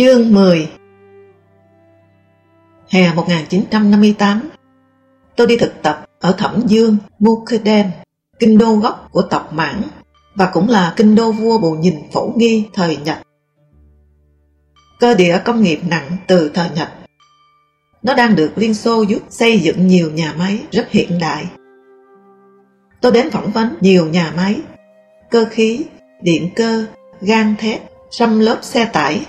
Chương 10 Hè 1958 Tôi đi thực tập ở Thẩm Dương, Mukden, kinh đô gốc của tộc Mãn và cũng là kinh đô vua bù nhìn phổ nghi thời Nhật. Cơ địa công nghiệp nặng từ thời Nhật. Nó đang được Liên Xô giúp xây dựng nhiều nhà máy rất hiện đại. Tôi đến phỏng vấn nhiều nhà máy, cơ khí, điện cơ, gan thép, xăm lớp xe tải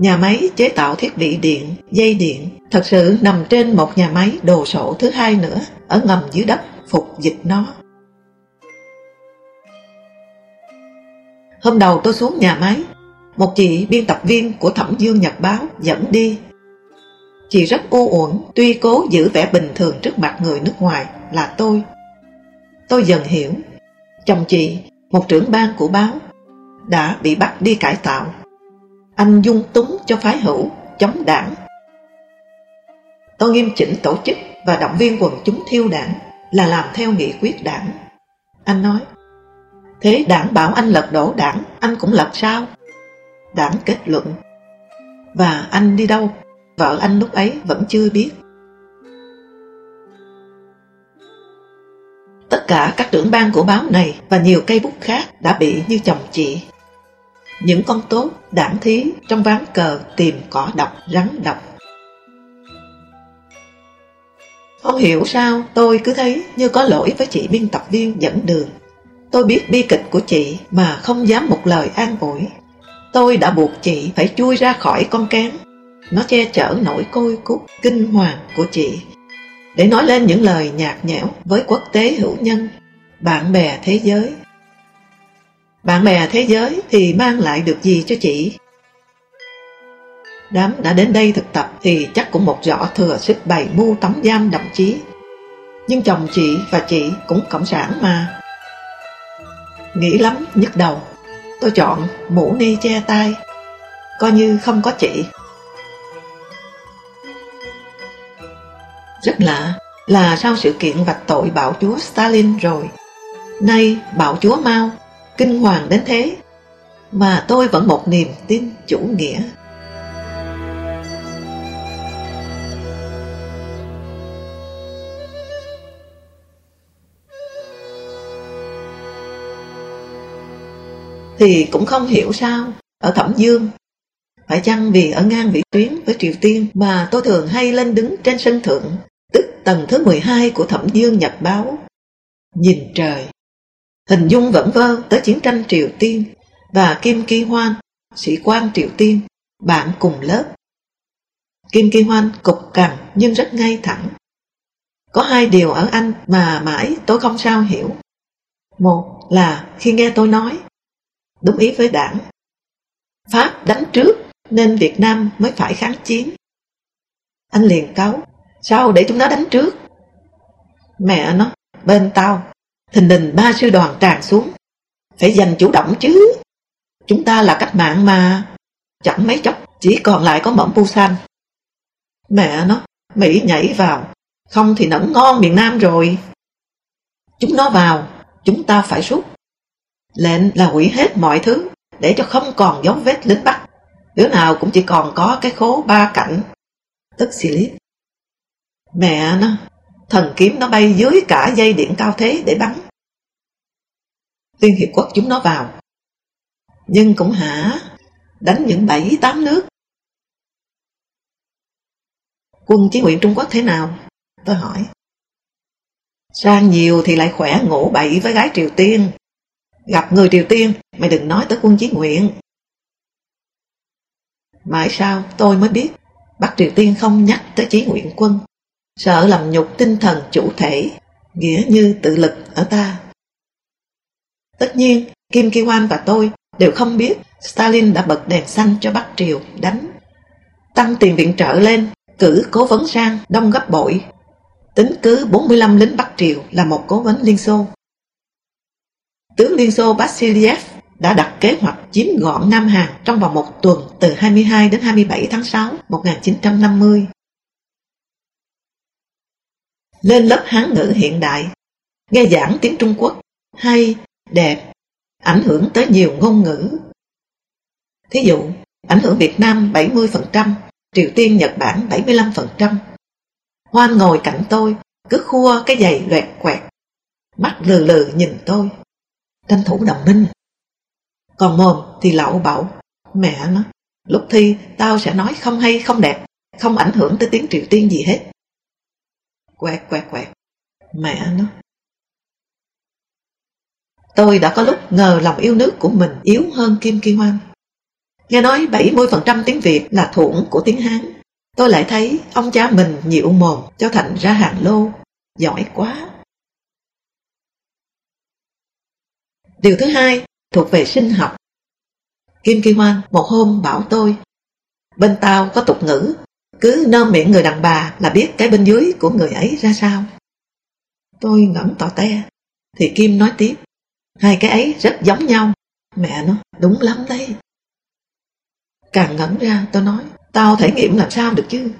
Nhà máy chế tạo thiết bị điện, dây điện thật sự nằm trên một nhà máy đồ sổ thứ hai nữa ở ngầm dưới đất phục dịch nó. Hôm đầu tôi xuống nhà máy, một chị biên tập viên của Thẩm Dương Nhật Báo dẫn đi. Chị rất u uẩn, tuy cố giữ vẻ bình thường trước mặt người nước ngoài là tôi. Tôi dần hiểu, chồng chị, một trưởng ban của báo, đã bị bắt đi cải tạo anh dung túng cho phái hữu chống đảng. Tôi nghiêm chỉnh tổ chức và động viên quần chúng thiêu đảng là làm theo nghị quyết đảng. Anh nói, thế đảng bảo anh lật đổ đảng, anh cũng lật sao? Đảng kết luận, và anh đi đâu? Vợ anh lúc ấy vẫn chưa biết. Tất cả các trưởng ban của báo này và nhiều cây bút khác đã bị như chồng chị những con tốt đảm thí trong ván cờ tìm cỏ độc rắn độc. Không hiểu sao tôi cứ thấy như có lỗi với chị biên tập viên dẫn đường. Tôi biết bi kịch của chị mà không dám một lời an ủi. Tôi đã buộc chị phải chui ra khỏi con kén. Nó che chở nỗi côi cút kinh hoàng của chị để nói lên những lời nhạt nhẽo với quốc tế hữu nhân, bạn bè thế giới bạn bè thế giới thì mang lại được gì cho chị? Đám đã đến đây thực tập thì chắc cũng một rõ thừa sức bày mưu tống giam đồng chí. Nhưng chồng chị và chị cũng cộng sản mà. Nghĩ lắm nhức đầu, tôi chọn mũ ni che tay, coi như không có chị. Rất lạ là sau sự kiện vạch tội bảo chúa Stalin rồi, nay bảo chúa Mao kinh hoàng đến thế mà tôi vẫn một niềm tin chủ nghĩa. Thì cũng không hiểu sao, ở Thẩm Dương, phải chăng vì ở ngang vị tuyến với Triều Tiên mà tôi thường hay lên đứng trên sân thượng, tức tầng thứ 12 của Thẩm Dương nhập Báo, nhìn trời hình dung vẩn vơ tới chiến tranh Triều Tiên và Kim Ki Hoan, sĩ quan Triều Tiên, bạn cùng lớp. Kim Ki Hoan cục cằn nhưng rất ngay thẳng. Có hai điều ở anh mà mãi tôi không sao hiểu. Một là khi nghe tôi nói, đúng ý với đảng, Pháp đánh trước nên Việt Nam mới phải kháng chiến. Anh liền cáu, sao để chúng nó đánh trước? Mẹ nó, bên tao Thình đình ba sư đoàn tràn xuống. Phải giành chủ động chứ. Chúng ta là cách mạng mà. Chẳng mấy chốc, chỉ còn lại có mỏng Busan. Mẹ nó, Mỹ nhảy vào. Không thì nẫn ngon miền Nam rồi. Chúng nó vào, Chúng ta phải rút. Lệnh là hủy hết mọi thứ, Để cho không còn dấu vết lính Bắc. Đứa nào cũng chỉ còn có cái khố ba cạnh. Tức xì lít. Mẹ nó thần kiếm nó bay dưới cả dây điện cao thế để bắn. Liên Hiệp Quốc chúng nó vào. Nhưng cũng hả, đánh những bảy tám nước. Quân chí nguyện Trung Quốc thế nào? Tôi hỏi. Sang nhiều thì lại khỏe ngủ bậy với gái Triều Tiên. Gặp người Triều Tiên, mày đừng nói tới quân chí nguyện. Mãi sao tôi mới biết Bắc Triều Tiên không nhắc tới chí nguyện quân sợ làm nhục tinh thần chủ thể, nghĩa như tự lực ở ta. Tất nhiên, Kim Ki Hoan và tôi đều không biết Stalin đã bật đèn xanh cho Bắc Triều đánh. Tăng tiền viện trợ lên, cử cố vấn sang đông gấp bội. Tính cứ 45 lính Bắc Triều là một cố vấn Liên Xô. Tướng Liên Xô Basiliev đã đặt kế hoạch chiếm gọn Nam Hàn trong vòng một tuần từ 22 đến 27 tháng 6 1950. Lên lớp Hán ngữ hiện đại, nghe giảng tiếng Trung Quốc, hay, đẹp, ảnh hưởng tới nhiều ngôn ngữ. Thí dụ, ảnh hưởng Việt Nam 70%, Triều Tiên Nhật Bản 75%. Hoan ngồi cạnh tôi, cứ khua cái giày loẹt quẹt, mắt lừ lừ nhìn tôi. Tranh thủ đồng minh. Còn mồm thì lậu bậu. Mẹ nó, lúc thi tao sẽ nói không hay không đẹp, không ảnh hưởng tới tiếng Triều Tiên gì hết. Quẹt quẹt quẹt. Mẹ nó. Tôi đã có lúc ngờ lòng yêu nước của mình yếu hơn Kim Ki Hoan. Nghe nói 70% tiếng Việt là thuẫn của tiếng Hán. Tôi lại thấy ông cha mình nhịu mồm cho thành ra hàng lô. Giỏi quá. Điều thứ hai, thuộc về sinh học. Kim Ki Hoan một hôm bảo tôi, Bên tao có tục ngữ cứ nơm miệng người đàn bà là biết cái bên dưới của người ấy ra sao. Tôi ngẩn tỏ te. Thì Kim nói tiếp. Hai cái ấy rất giống nhau. Mẹ nó, đúng lắm đấy. Càng ngẩn ra, tôi nói, Tao thể nghiệm làm sao được chứ?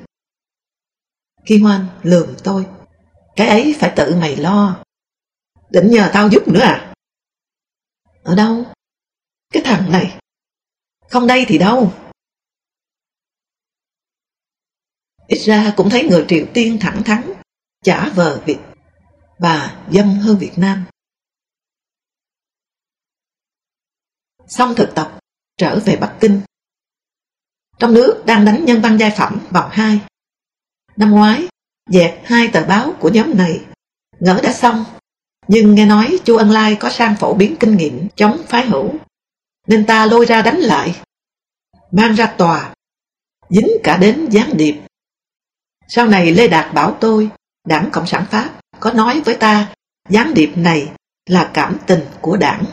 Kim Hoan lườm tôi. Cái ấy phải tự mày lo. Định nhờ tao giúp nữa à? Ở đâu? Cái thằng này. Không đây thì đâu. Ít ra cũng thấy người Triều Tiên thẳng thắn Chả vờ Việt Và dâm hơn Việt Nam. Xong thực tập, Trở về Bắc Kinh. Trong nước đang đánh nhân văn giai phẩm vòng 2 Năm ngoái, Dẹp hai tờ báo của nhóm này. Ngỡ đã xong, Nhưng nghe nói chu Ân Lai có sang phổ biến kinh nghiệm chống phái hữu. Nên ta lôi ra đánh lại, Mang ra tòa, Dính cả đến gián điệp. Sau này Lê Đạt bảo tôi Đảng Cộng sản Pháp có nói với ta Gián điệp này là cảm tình của đảng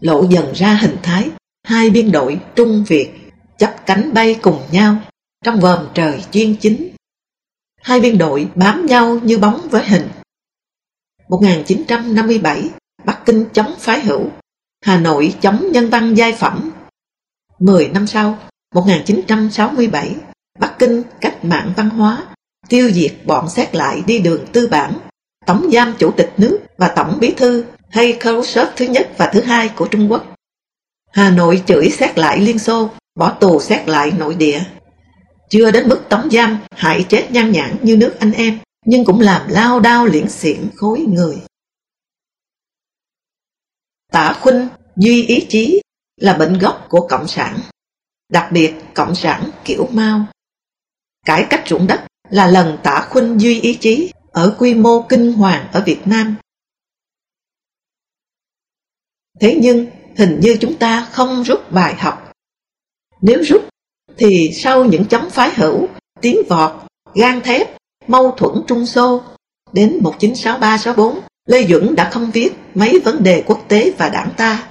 lộ dần ra hình thái hai biên đội Trung Việt chấp cánh bay cùng nhau trong vòm trời chuyên chính. Hai biên đội bám nhau như bóng với hình. 1957, Bắc Kinh chống phái hữu, Hà Nội chống nhân văn giai phẩm. 10 năm sau, 1967, Bắc Kinh cách mạng văn hóa, tiêu diệt bọn xét lại đi đường tư bản, tổng giam chủ tịch nước và tổng bí thư hay Khrushchev thứ nhất và thứ hai của Trung Quốc. Hà Nội chửi xét lại Liên Xô, bỏ tù xét lại nội địa. Chưa đến mức tống giam, hại chết nhan nhãn như nước anh em, nhưng cũng làm lao đao liễn xiển khối người. Tả khuynh, duy ý chí là bệnh gốc của Cộng sản, đặc biệt Cộng sản kiểu Mao. Cải cách ruộng đất là lần tả khuynh duy ý chí ở quy mô kinh hoàng ở Việt Nam Thế nhưng hình như chúng ta không rút bài học. Nếu rút thì sau những chấm phái hữu, tiến vọt, gan thép, mâu thuẫn trung xô, đến 1963-64, Lê Duẩn đã không viết mấy vấn đề quốc tế và đảng ta.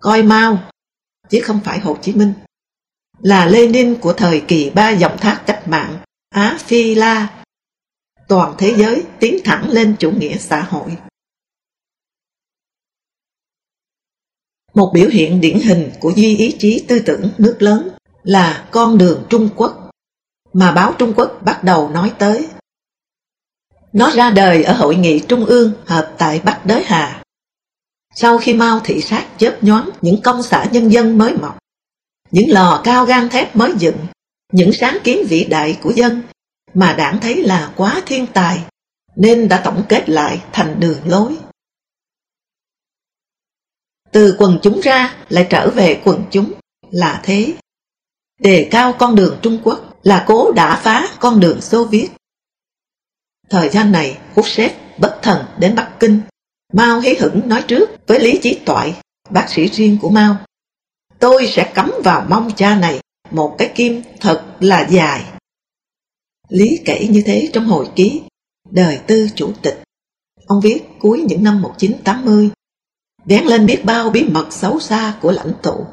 Coi mau chứ không phải Hồ Chí Minh, là Lenin của thời kỳ ba dòng thác cách mạng Á Phi La. Toàn thế giới tiến thẳng lên chủ nghĩa xã hội. Một biểu hiện điển hình của duy ý chí tư tưởng nước lớn là con đường Trung Quốc mà báo Trung Quốc bắt đầu nói tới. Nó ra đời ở hội nghị trung ương hợp tại Bắc Đới Hà. Sau khi Mao thị sát chớp nhoáng những công xã nhân dân mới mọc, những lò cao gan thép mới dựng, những sáng kiến vĩ đại của dân mà đảng thấy là quá thiên tài, nên đã tổng kết lại thành đường lối từ quần chúng ra lại trở về quần chúng là thế. Đề cao con đường Trung Quốc là cố đã phá con đường Xô Viết. Thời gian này, Khrushchev bất thần đến Bắc Kinh. Mao hí hửng nói trước với Lý Chí Toại, bác sĩ riêng của Mao. Tôi sẽ cắm vào mông cha này một cái kim thật là dài. Lý kể như thế trong hồi ký Đời tư chủ tịch Ông viết cuối những năm 1980, vén lên biết bao bí mật xấu xa của lãnh tụ.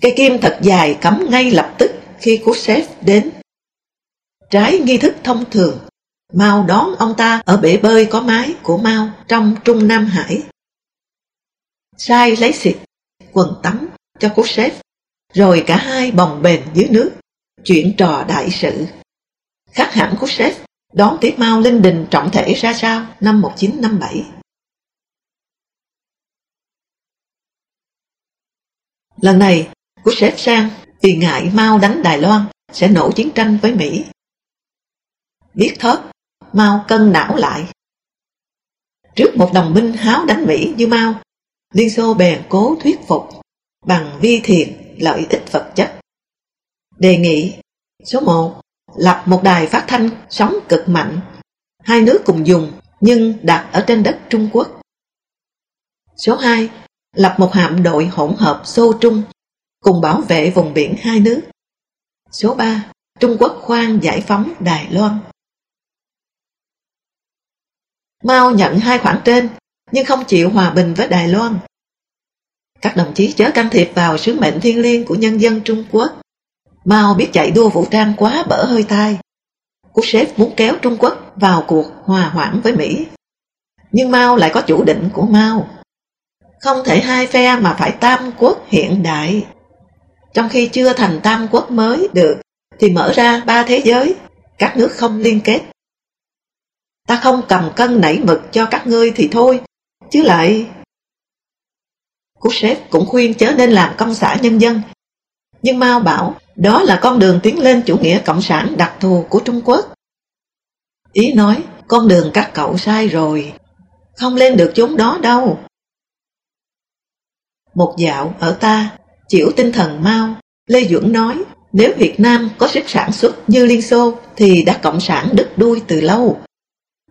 Cây kim thật dài cắm ngay lập tức khi Khrushchev đến. Trái nghi thức thông thường, Mao đón ông ta ở bể bơi có mái của Mao trong Trung Nam Hải. Sai lấy xịt, quần tắm cho Khrushchev, rồi cả hai bồng bềnh dưới nước, chuyện trò đại sự. Khác hẳn Khrushchev đón tiếp Mao linh đình trọng thể ra sao năm 1957. Lần này, Khrushchev sang vì ngại Mao đánh Đài Loan sẽ nổ chiến tranh với Mỹ. Biết thớt, Mao cân não lại. Trước một đồng minh háo đánh Mỹ như Mao, Liên Xô bèn cố thuyết phục bằng vi thiện lợi ích vật chất. Đề nghị số 1 lập một đài phát thanh sóng cực mạnh, hai nước cùng dùng nhưng đặt ở trên đất Trung Quốc. Số 2 lập một hạm đội hỗn hợp Xô Trung cùng bảo vệ vùng biển hai nước. Số 3 Trung Quốc khoan giải phóng Đài Loan. Mao nhận hai khoản trên nhưng không chịu hòa bình với Đài Loan. Các đồng chí chớ can thiệp vào sứ mệnh thiên liêng của nhân dân Trung Quốc. Mao biết chạy đua vũ trang quá bở hơi tai. Cú sếp muốn kéo Trung Quốc vào cuộc hòa hoãn với Mỹ. Nhưng Mao lại có chủ định của Mao. Không thể hai phe mà phải tam quốc hiện đại. Trong khi chưa thành tam quốc mới được, thì mở ra ba thế giới, các nước không liên kết. Ta không cầm cân nảy mực cho các ngươi thì thôi, chứ lại... Cú sếp cũng khuyên chớ nên làm công xã nhân dân. Nhưng Mao bảo đó là con đường tiến lên chủ nghĩa cộng sản đặc thù của Trung Quốc. Ý nói con đường các cậu sai rồi, không lên được chốn đó đâu. Một dạo ở ta, chịu tinh thần Mao, Lê Duẩn nói nếu Việt Nam có sức sản xuất như Liên Xô thì đã cộng sản đứt đuôi từ lâu.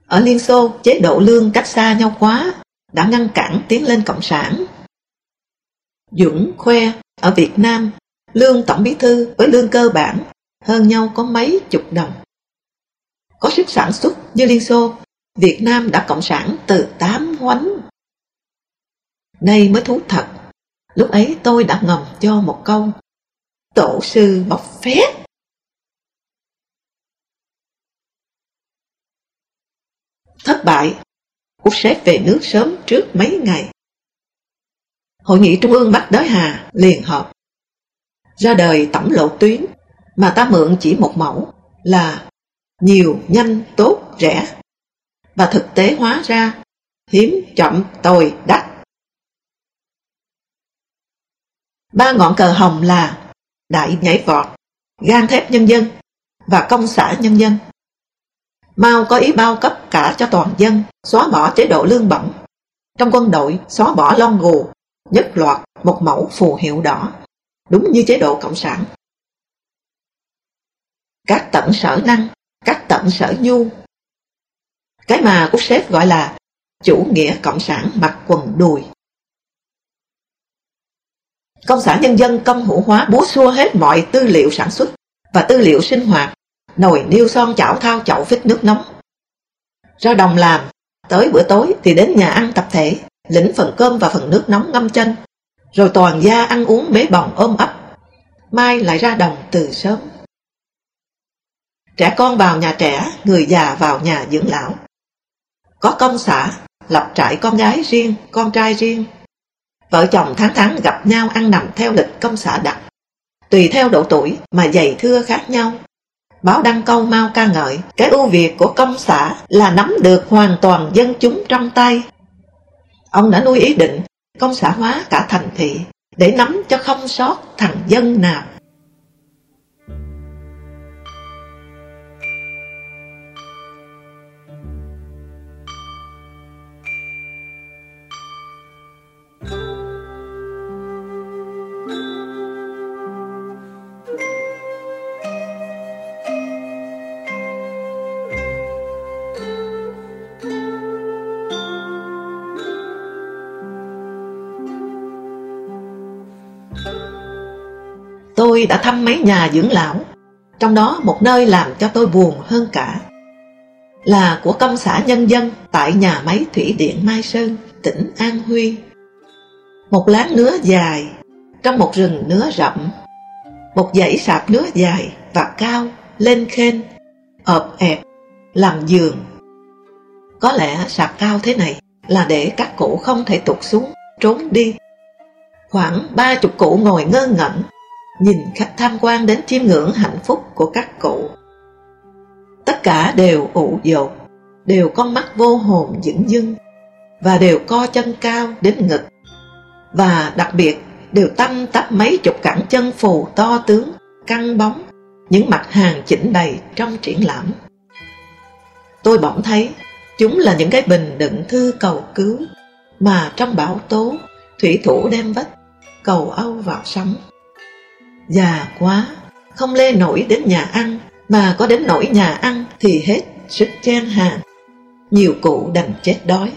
Ở Liên Xô, chế độ lương cách xa nhau quá, đã ngăn cản tiến lên cộng sản. Dũng khoe, ở Việt Nam, lương tổng bí thư với lương cơ bản hơn nhau có mấy chục đồng. Có sức sản xuất như Liên Xô, Việt Nam đã cộng sản từ tám hoánh. Nay mới thú thật, lúc ấy tôi đã ngầm cho một câu tổ sư bọc phét. Thất bại, Úc Sếp về nước sớm trước mấy ngày. Hội nghị Trung ương Bắc Đới Hà liền họp. Ra đời tổng lộ tuyến mà ta mượn chỉ một mẫu là nhiều, nhanh, tốt, rẻ. Và thực tế hóa ra hiếm, chậm, tồi, đắt. Ba ngọn cờ hồng là đại nhảy vọt, gan thép nhân dân và công xã nhân dân. Mao có ý bao cấp cả cho toàn dân, xóa bỏ chế độ lương bổng. Trong quân đội, xóa bỏ lon gù, nhất loạt một mẫu phù hiệu đỏ, đúng như chế độ cộng sản. Các tận sở năng, các tận sở nhu. Cái mà Cúc Sếp gọi là chủ nghĩa cộng sản mặc quần đùi. Công xã nhân dân công hữu hóa búa xua hết mọi tư liệu sản xuất và tư liệu sinh hoạt, nồi niêu son chảo thao chậu phích nước nóng. Ra đồng làm, tới bữa tối thì đến nhà ăn tập thể, lĩnh phần cơm và phần nước nóng ngâm chân, rồi toàn gia ăn uống bế bồng ôm ấp. Mai lại ra đồng từ sớm. Trẻ con vào nhà trẻ, người già vào nhà dưỡng lão. Có công xã, lập trại con gái riêng, con trai riêng, Vợ chồng tháng tháng gặp nhau ăn nằm theo lịch công xã đặt. Tùy theo độ tuổi mà giày thưa khác nhau. Báo đăng câu mau ca ngợi, cái ưu việt của công xã là nắm được hoàn toàn dân chúng trong tay. Ông đã nuôi ý định công xã hóa cả thành thị để nắm cho không sót thằng dân nào. Tôi đã thăm mấy nhà dưỡng lão, trong đó một nơi làm cho tôi buồn hơn cả. là của công xã nhân dân tại nhà máy thủy điện Mai Sơn, tỉnh An Huy. Một láng nứa dài trong một rừng nứa rậm, một dãy sạp nứa dài và cao lên khên, ợp ẹp, làm giường. Có lẽ sạp cao thế này là để các cụ không thể tụt xuống, trốn đi. Khoảng ba chục cụ ngồi ngơ ngẩn, nhìn khách tham quan đến chiêm ngưỡng hạnh phúc của các cụ. Tất cả đều ụ dột, đều con mắt vô hồn dững dưng, và đều co chân cao đến ngực, và đặc biệt đều tăm tắp mấy chục cẳng chân phù to tướng, căng bóng, những mặt hàng chỉnh đầy trong triển lãm. Tôi bỗng thấy chúng là những cái bình đựng thư cầu cứu mà trong bão tố thủy thủ đem vách cầu âu vào sóng. Già quá, không lê nổi đến nhà ăn mà có đến nổi nhà ăn thì hết sức chen hàng. Nhiều cụ đành chết đói.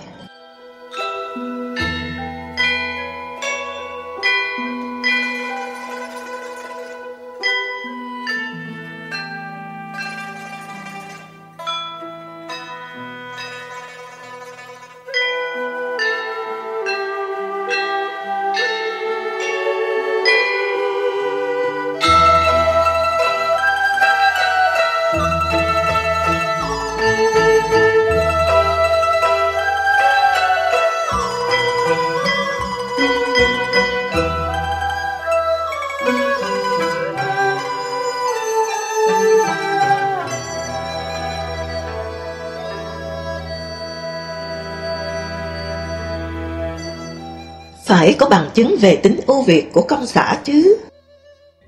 Phải có bằng chứng về tính ưu việt của công xã chứ.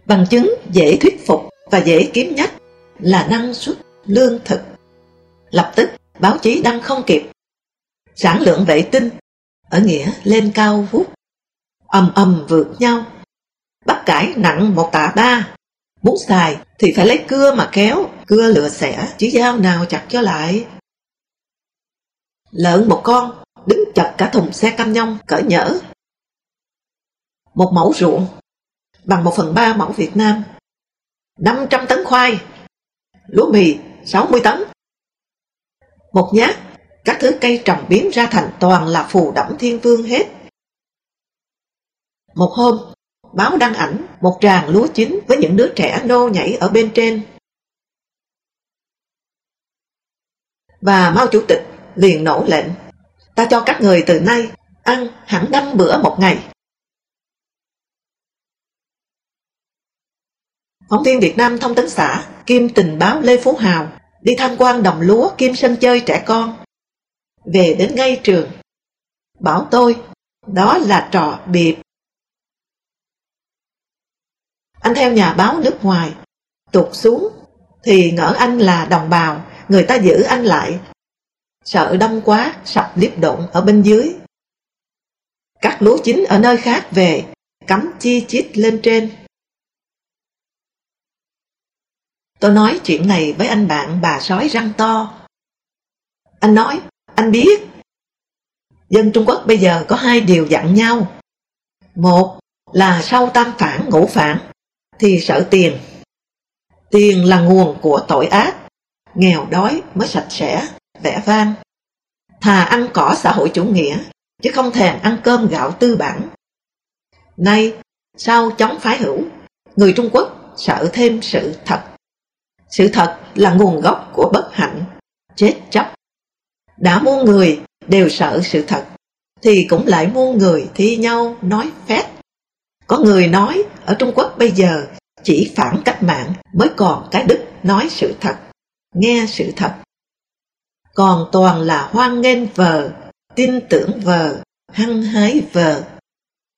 Bằng chứng dễ thuyết phục và dễ kiếm nhất là năng suất lương thực. Lập tức báo chí đăng không kịp. Sản lượng vệ tinh ở nghĩa lên cao vút, ầm ầm vượt nhau. Bắp cải nặng một tạ ba, muốn xài thì phải lấy cưa mà kéo, cưa lựa xẻ, chứ dao nào chặt cho lại. Lợn một con, đứng chật cả thùng xe cam nhông cỡ nhỡ một mẫu ruộng bằng một phần ba mẫu Việt Nam, 500 tấn khoai, lúa mì 60 tấn. Một nhát, các thứ cây trồng biến ra thành toàn là phù đẫm thiên vương hết. Một hôm, báo đăng ảnh một tràng lúa chín với những đứa trẻ nô nhảy ở bên trên. Và Mao Chủ tịch liền nổ lệnh, ta cho các người từ nay ăn hẳn năm bữa một ngày. Phóng viên Việt Nam thông tấn xã Kim tình báo Lê Phú Hào đi tham quan đồng lúa kim sân chơi trẻ con. Về đến ngay trường, bảo tôi đó là trò biệp. Anh theo nhà báo nước ngoài, tụt xuống thì ngỡ anh là đồng bào, người ta giữ anh lại. Sợ đông quá, sập liếp độn ở bên dưới. Các lúa chín ở nơi khác về, cắm chi chít lên trên. Tôi nói chuyện này với anh bạn bà sói răng to. Anh nói, anh biết. Dân Trung Quốc bây giờ có hai điều dặn nhau. Một là sau tam phản ngũ phản thì sợ tiền. Tiền là nguồn của tội ác, nghèo đói mới sạch sẽ, vẻ vang. Thà ăn cỏ xã hội chủ nghĩa, chứ không thèm ăn cơm gạo tư bản. Nay, sau chống phái hữu, người Trung Quốc sợ thêm sự thật sự thật là nguồn gốc của bất hạnh, chết chóc. Đã muôn người đều sợ sự thật, thì cũng lại muôn người thi nhau nói phét. Có người nói ở Trung Quốc bây giờ chỉ phản cách mạng mới còn cái đức nói sự thật, nghe sự thật. Còn toàn là hoan nghênh vờ, tin tưởng vờ, hăng hái vờ.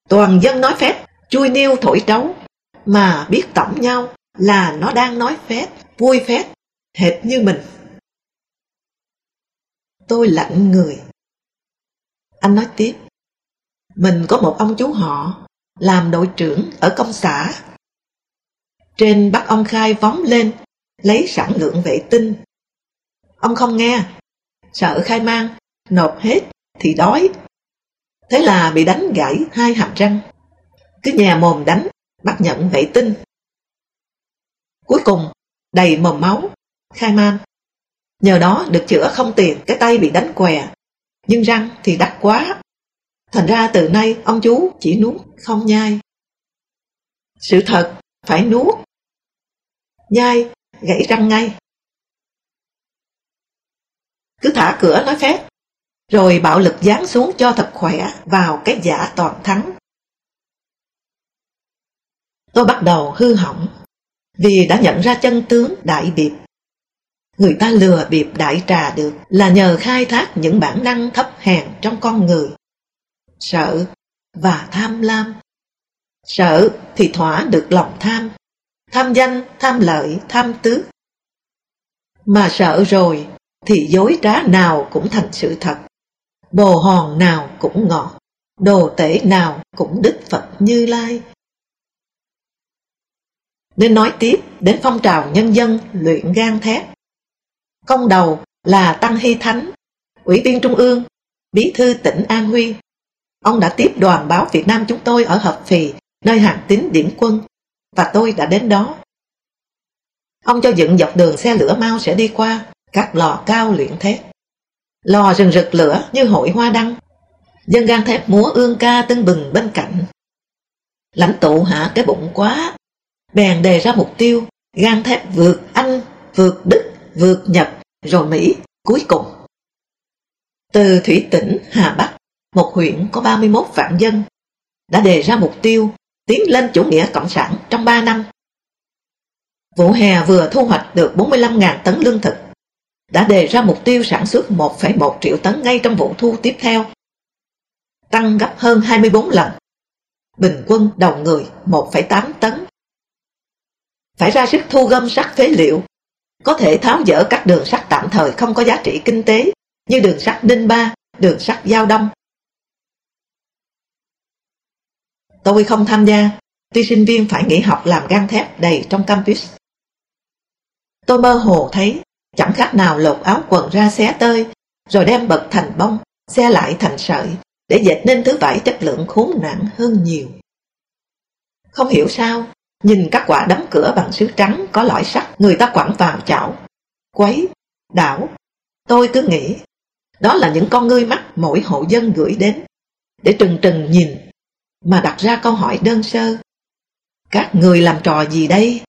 Toàn dân nói phép, chui niêu thổi trấu, mà biết tổng nhau là nó đang nói phép vui phét, hệt như mình. Tôi lạnh người. Anh nói tiếp, mình có một ông chú họ làm đội trưởng ở công xã. Trên bắt ông khai vóng lên, lấy sản lượng vệ tinh. Ông không nghe, sợ khai mang, nộp hết thì đói. Thế là bị đánh gãy hai hàm răng. Cứ nhà mồm đánh, bắt nhận vệ tinh. Cuối cùng đầy mầm máu, khai man. Nhờ đó được chữa không tiền, cái tay bị đánh què, nhưng răng thì đắt quá. Thành ra từ nay ông chú chỉ nuốt không nhai. Sự thật phải nuốt. Nhai, gãy răng ngay. Cứ thả cửa nói phép, rồi bạo lực giáng xuống cho thật khỏe vào cái giả toàn thắng. Tôi bắt đầu hư hỏng vì đã nhận ra chân tướng đại biệp. Người ta lừa bịp đại trà được là nhờ khai thác những bản năng thấp hèn trong con người. Sợ và tham lam. Sợ thì thỏa được lòng tham. Tham danh, tham lợi, tham tứ Mà sợ rồi thì dối trá nào cũng thành sự thật. Bồ hòn nào cũng ngọt. Đồ tể nào cũng đức Phật Như Lai nên nói tiếp đến phong trào nhân dân luyện gan thép. Công đầu là Tăng Hy Thánh, Ủy viên Trung ương, Bí thư tỉnh An Huy. Ông đã tiếp đoàn báo Việt Nam chúng tôi ở Hợp Phì, nơi hàng tín điển quân, và tôi đã đến đó. Ông cho dựng dọc đường xe lửa mau sẽ đi qua, các lò cao luyện thép. Lò rừng rực lửa như hội hoa đăng. Dân gan thép múa ương ca tưng bừng bên cạnh. Lãnh tụ hả cái bụng quá, bèn đề ra mục tiêu gan thép vượt Anh, vượt Đức, vượt Nhật, rồi Mỹ, cuối cùng. Từ Thủy tỉnh Hà Bắc, một huyện có 31 vạn dân, đã đề ra mục tiêu tiến lên chủ nghĩa cộng sản trong 3 năm. Vụ hè vừa thu hoạch được 45.000 tấn lương thực, đã đề ra mục tiêu sản xuất 1,1 triệu tấn ngay trong vụ thu tiếp theo, tăng gấp hơn 24 lần. Bình quân đầu người 1,8 tấn phải ra sức thu gom sắt phế liệu, có thể tháo dỡ các đường sắt tạm thời không có giá trị kinh tế như đường sắt Đinh Ba, đường sắt Giao Đông. Tôi không tham gia, tuy sinh viên phải nghỉ học làm gan thép đầy trong campus. Tôi mơ hồ thấy chẳng khác nào lột áo quần ra xé tơi, rồi đem bật thành bông, xe lại thành sợi, để dệt nên thứ vải chất lượng khốn nạn hơn nhiều. Không hiểu sao, Nhìn các quả đấm cửa bằng sứ trắng có lõi sắt người ta quẳng vào chảo, quấy, đảo. Tôi cứ nghĩ, đó là những con ngươi mắt mỗi hộ dân gửi đến, để trừng trừng nhìn, mà đặt ra câu hỏi đơn sơ. Các người làm trò gì đây?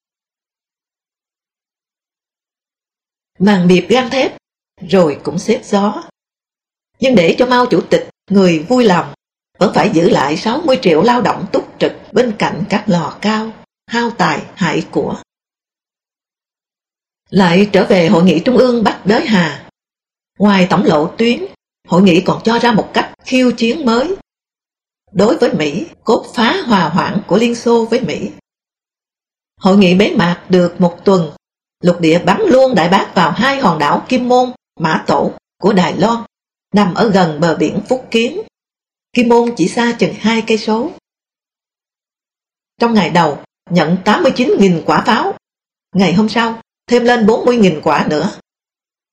Màn biệp gan thép, rồi cũng xếp gió. Nhưng để cho mau Chủ tịch, người vui lòng, vẫn phải giữ lại 60 triệu lao động túc trực bên cạnh các lò cao hao tài hại của. Lại trở về Hội nghị Trung ương Bắc Đới Hà. Ngoài tổng lộ tuyến, hội nghị còn cho ra một cách khiêu chiến mới. Đối với Mỹ, cốt phá hòa hoãn của Liên Xô với Mỹ. Hội nghị bế mạc được một tuần, lục địa bắn luôn đại bác vào hai hòn đảo Kim Môn, Mã Tổ của Đài Loan, nằm ở gần bờ biển Phúc Kiến. Kim Môn chỉ xa chừng hai cây số. Trong ngày đầu, nhận 89.000 quả pháo. Ngày hôm sau, thêm lên 40.000 quả nữa.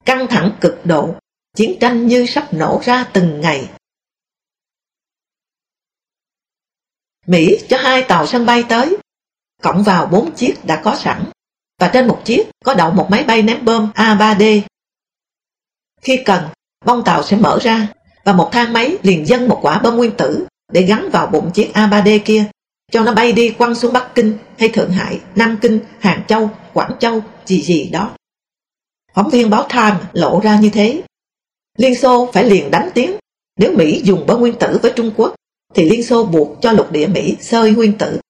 Căng thẳng cực độ, chiến tranh như sắp nổ ra từng ngày. Mỹ cho hai tàu sân bay tới, cộng vào bốn chiếc đã có sẵn, và trên một chiếc có đậu một máy bay ném bom A3D. Khi cần, bông tàu sẽ mở ra, và một thang máy liền dâng một quả bom nguyên tử để gắn vào bụng chiếc A3D kia cho nó bay đi quăng xuống Bắc Kinh hay Thượng Hải, Nam Kinh, Hàng Châu, Quảng Châu, gì gì đó. Phóng viên báo Time lộ ra như thế. Liên Xô phải liền đánh tiếng. Nếu Mỹ dùng bom nguyên tử với Trung Quốc, thì Liên Xô buộc cho lục địa Mỹ sơi nguyên tử.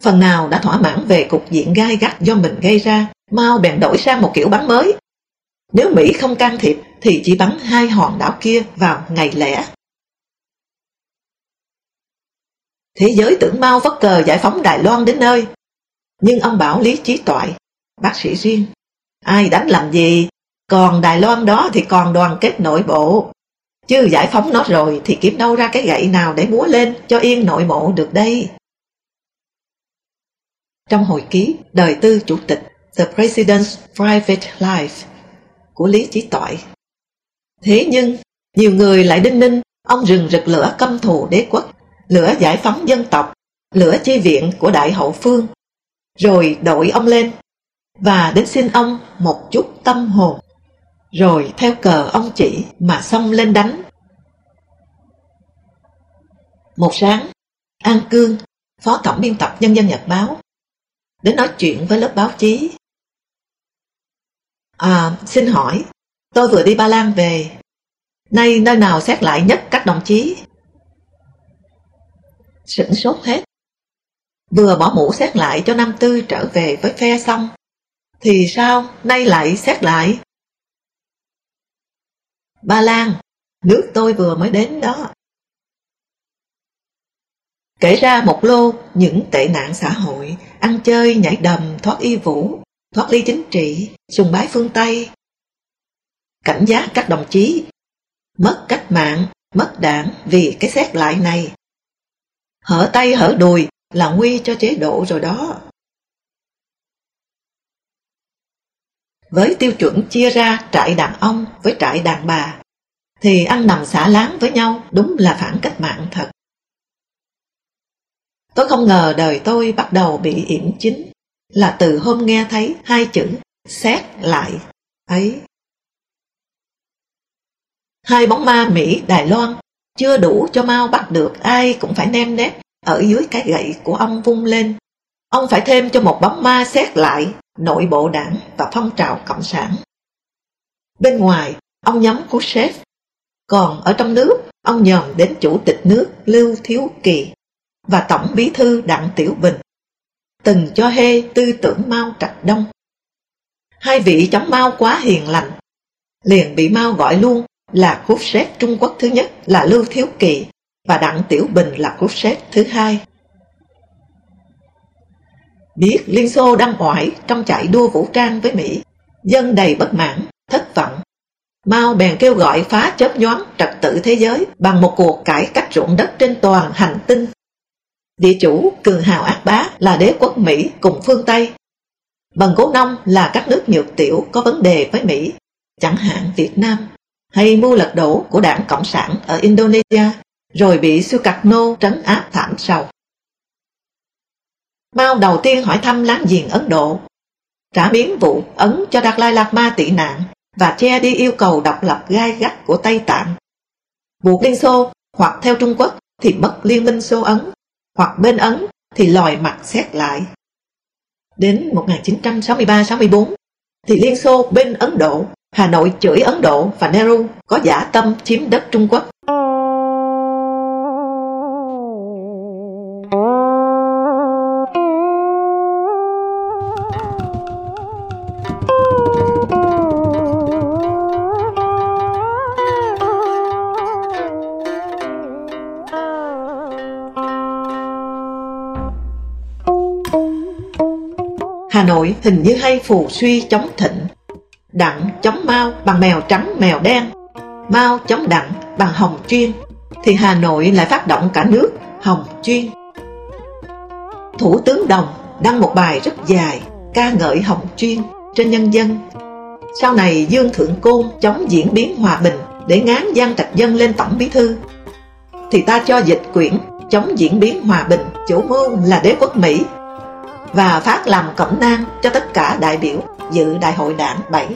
Phần nào đã thỏa mãn về cục diện gai gắt do mình gây ra, mau bèn đổi sang một kiểu bắn mới. Nếu Mỹ không can thiệp, thì chỉ bắn hai hòn đảo kia vào ngày lẻ Thế giới tưởng mau vất cờ giải phóng Đài Loan đến nơi. Nhưng ông bảo Lý Trí Toại, bác sĩ riêng, ai đánh làm gì, còn Đài Loan đó thì còn đoàn kết nội bộ. Chứ giải phóng nó rồi thì kiếm đâu ra cái gậy nào để múa lên cho yên nội bộ được đây. Trong hồi ký Đời tư Chủ tịch The President's Private Life của Lý Chí Toại. Thế nhưng, nhiều người lại đinh ninh ông rừng rực lửa căm thù đế quốc lửa giải phóng dân tộc, lửa chi viện của Đại Hậu Phương. Rồi đội ông lên. và đến xin ông một chút tâm hồn, rồi theo cờ ông chỉ mà xông lên đánh. Một sáng, An Cương, Phó Tổng biên tập Nhân dân Nhật Báo, đến nói chuyện với lớp báo chí. À, xin hỏi, tôi vừa đi Ba Lan về, nay nơi nào xét lại nhất các đồng chí? Sửng sốt hết. Vừa bỏ mũ xét lại cho năm tư trở về với phe xong, thì sao nay lại xét lại? Ba Lan, nước tôi vừa mới đến đó. Kể ra một lô những tệ nạn xã hội, ăn chơi, nhảy đầm, thoát y vũ, thoát ly chính trị, sùng bái phương Tây. Cảnh giác các đồng chí, mất cách mạng, mất đảng vì cái xét lại này. Hở tay hở đùi là nguy cho chế độ rồi đó. Với tiêu chuẩn chia ra trại đàn ông với trại đàn bà, thì ăn nằm xả láng với nhau đúng là phản cách mạng thật. Tôi không ngờ đời tôi bắt đầu bị yểm chính là từ hôm nghe thấy hai chữ xét lại ấy. Hai bóng ma Mỹ Đài Loan chưa đủ cho mau bắt được ai cũng phải nem nét ở dưới cái gậy của ông vung lên. Ông phải thêm cho một bóng ma xét lại nội bộ đảng và phong trào cộng sản. Bên ngoài, ông nhắm Khrushchev, còn ở trong nước, ông nhòm đến chủ tịch nước Lưu Thiếu Kỳ và tổng bí thư Đặng Tiểu Bình, từng cho hê tư tưởng Mao Trạch Đông. Hai vị chống Mao quá hiền lành, liền bị Mao gọi luôn là Khrushchev Trung Quốc thứ nhất là Lưu Thiếu Kỳ và Đặng Tiểu Bình là Khrushchev thứ hai. Biết Liên Xô đang oải trong chạy đua vũ trang với Mỹ, dân đầy bất mãn, thất vọng. Mao bèn kêu gọi phá chớp nhoáng trật tự thế giới bằng một cuộc cải cách ruộng đất trên toàn hành tinh. Địa chủ cường hào ác bá là đế quốc Mỹ cùng phương Tây. bằng cố nông là các nước nhược tiểu có vấn đề với Mỹ, chẳng hạn Việt Nam, hay mưu lật đổ của đảng Cộng sản ở Indonesia, rồi bị Sukarno trấn áp thảm sau. Mao đầu tiên hỏi thăm láng giềng Ấn Độ, trả biến vụ Ấn cho Đạt Lai Lạt Ma tị nạn và che đi yêu cầu độc lập gai gắt của Tây Tạng. Buộc Liên Xô hoặc theo Trung Quốc thì mất liên minh Xô Ấn, hoặc bên Ấn thì lòi mặt xét lại. Đến 1963-64 thì Liên Xô bên Ấn Độ, Hà Nội chửi Ấn Độ và Nehru có giả tâm chiếm đất Trung Quốc. Hà Nội hình như hay phù suy chống thịnh Đặng chống Mao bằng mèo trắng mèo đen. Mao chống Đặng bằng hồng chuyên. Thì Hà Nội lại phát động cả nước, hồng chuyên. Thủ tướng Đồng đăng một bài rất dài, ca ngợi hồng chuyên trên nhân dân. Sau này Dương Thượng Côn chống diễn biến hòa bình để ngán Giang Trạch Dân lên tổng bí thư. Thì ta cho dịch quyển chống diễn biến hòa bình chủ mưu là đế quốc Mỹ và phát làm cẩm nang cho tất cả đại biểu dự đại hội đảng 7.